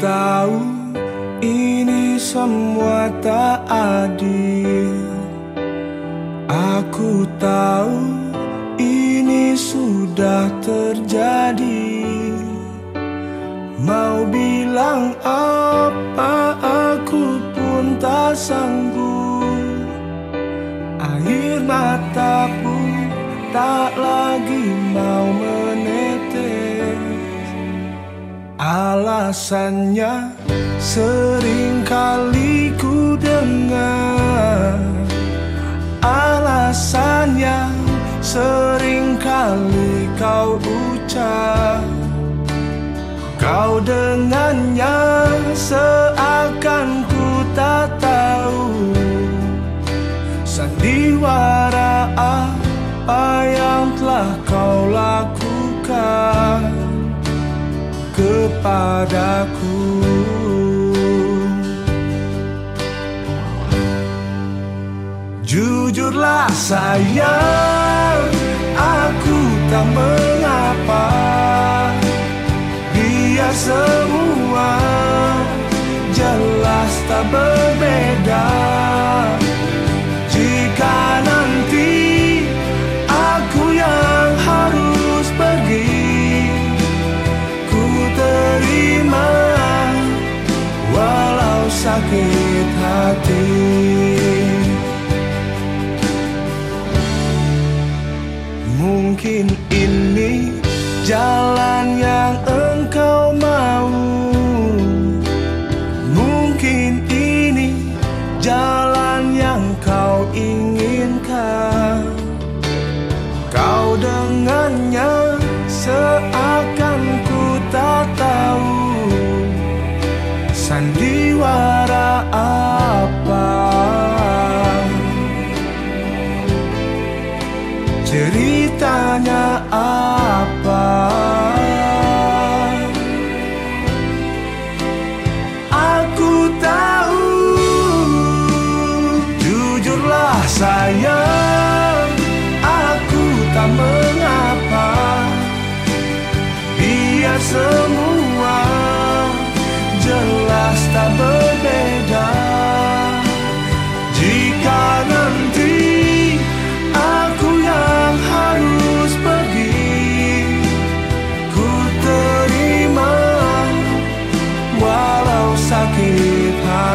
tahu ini semua tak adil. Aku tahu ini sudah terjadi. Mau bilang apa aku pun tak sanggup. Air mata pun tak lagi mau Alasannya sering kali ku dengar. Alasannya sering kali kau ucap. Kau dengannya seakan ku tak tahu. Sandiwara apa yang telah kau lakukan kepadaku. Jujurlah sayang Aku tak mengapa. Biar semua Jelas tak berbeda sakit hati. Mungkin ini jalan yang engkau mau. Mungkin ini jalan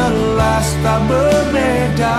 jelas tak berbeda